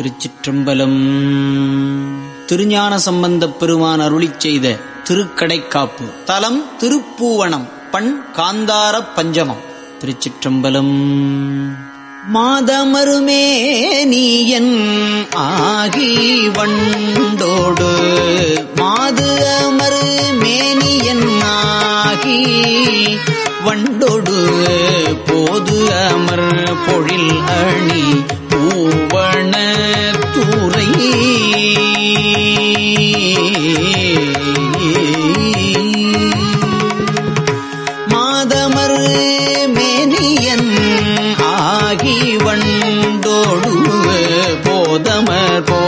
திருச்சிற்றம்பலம். திருஞான சம்பந்தப் பெருமான் அருளி செய்த திருக்கடைக்காப்பு. தலம் திருப்பூவனம் பண் காந்தார பஞ்சமம். திருச்சிற்றம்பலம். மாதமருமே நீயன் ஆகி வண்டோடு. மாது அமரு மேனியன் ஆகி வண்டோடு. போது அமர் பொழில் அணி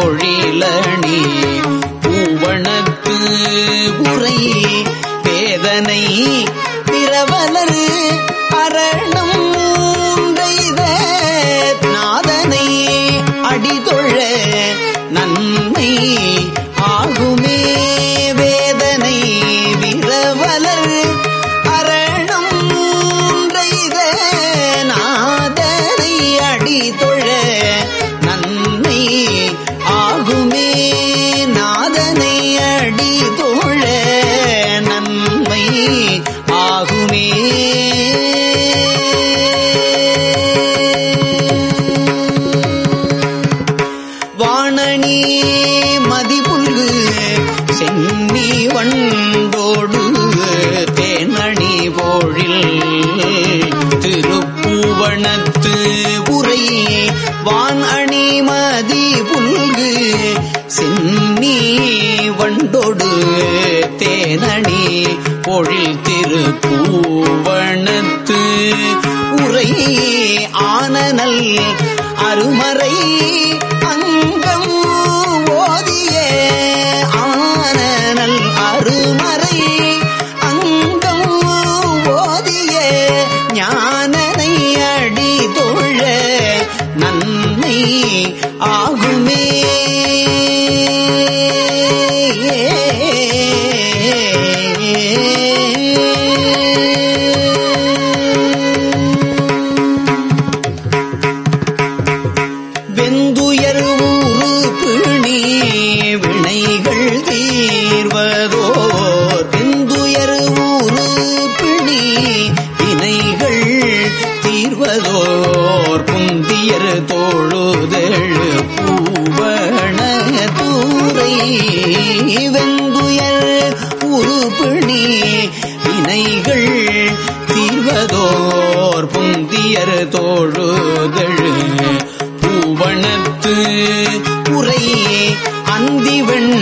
பொழிலணி பூவணத்து உரை வேதனை திரவலர் அரணம் அடி தோழ நன்மை ஆகுமே. வாணனி மதிபுல்கு சென்னி வண்டோடு தேனணி போழில் தோழில் திருப்பூவணத்து உரை ஆனநல் அருமறை புந்தியர் தோழுதெழு பூவண தூரை. வெங்குயர் உருப்பிணி வினைகள் தீர்வதோர் புந்தியர் தோழுதழு பூவணத்து உரையே அந்திவெண்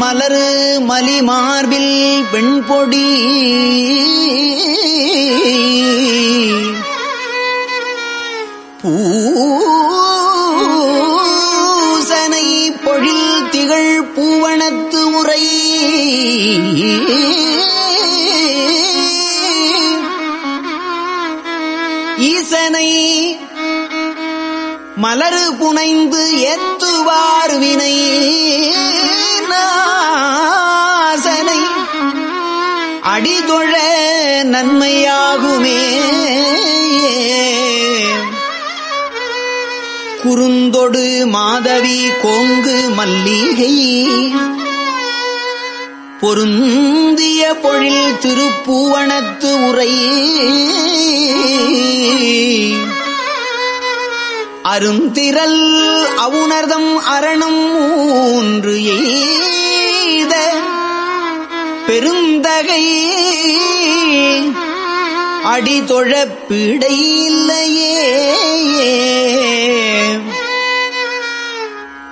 நல் மலரு மலிமார்பில் வெண்பொடி பூசனை பொழில் திகழ் பூவனத்து உரை. ஈசனை மலரு புனைந்து ஏத்துவார் வினை நாசனை. அடிதொழ நன்மையாகுமே. குறுந்தொடு மாதவி கோங்கு மல்லிகை. பொருந்திய பொழில் திருப்பூவனத்து உரை. அருந்திரல் அவுணர்தம் அரணம் மூன்று எய்த பெருந்தகை பரிந்தகை அடிதொழப் பிடை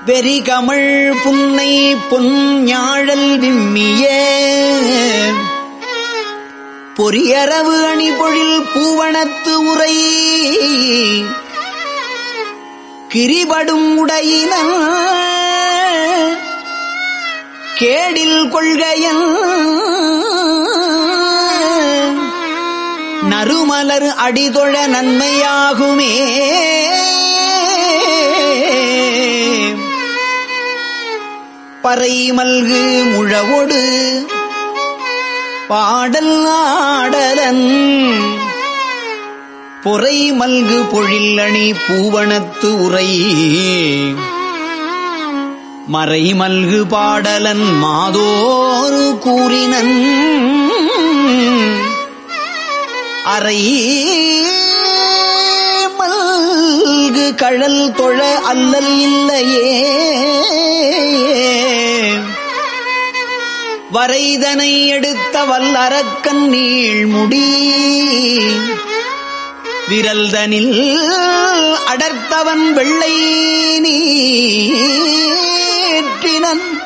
வெறிகமள் புன்னை பொன்ஞாழல் விம்மிய பொறியரவு அணி பொழில் பூவனத்து உரை கிரிபடும் உடையின கேடில் கொள்கையன் நறுமலர் அடிதொழ நன்மையாகுமே. பறை மல்கு முழவொடு பாடல் ஆடலன் பொறை மல்கு பொழில்லணி பூவனத்து உரை. மறை மல்கு பாடலன் மாதோரு கூறினன். அறை மல்கு கழல் தொழ அல்லல் இல்லையே. வரைதனை எடுத்த வல்லரக்கன் நீழ்முடி விரல்தனில் அடர்த்தவன் வெள்ளை நீற்றினன்.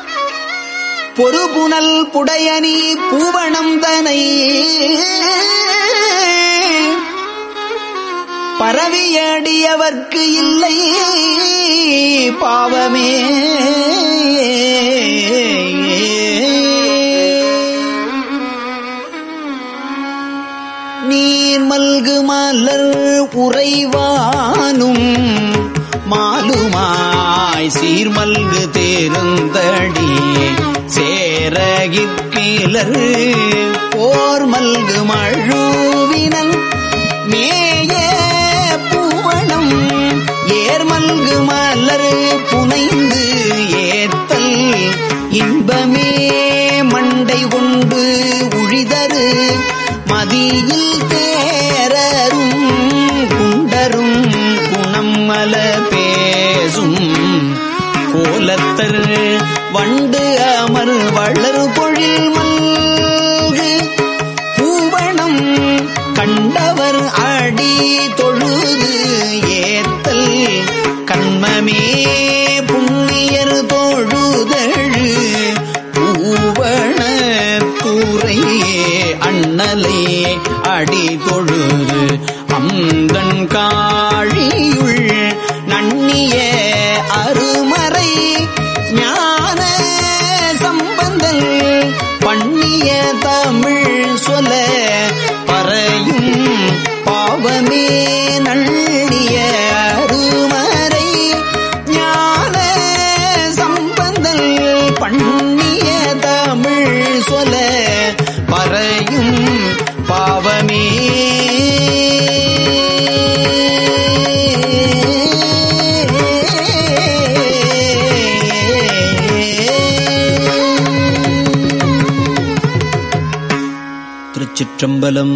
பொறுபுனல் புடையணி பூவணம் தனை. பரவியடியவர்க்கு இல்லை பாவமே. நல்கு மலர் உறைவானும் மாலுமாய் சீர்மல்கு தேருந்தடி சேரகிற்கிலர் போர் மல்கு மழுவினல் மேய பூவணம் ஏர்மல்கு மலர் புனைந்து ஏத்தல் இன்பமே மண்டை கொண்டு உழிதரு மதியில் தே குணம் மல பேசும் கோலத்தர் வண்டு அமர் வளர் பொழில் மல்கு. பூவணம் கண்டவர் அடி தொழுது ஏத்தல் கண்மமே புண்ணியர் தொழுதழு. பூவண கூரையே அண்ணலே அடி தொழுது அந்தன் காழியுள் நன்னிய அருமறை ஞான சம்பந்தங்கள் பண்ணிய தமிழ் சொல பறையும் திருச்சிற்றம்பலம்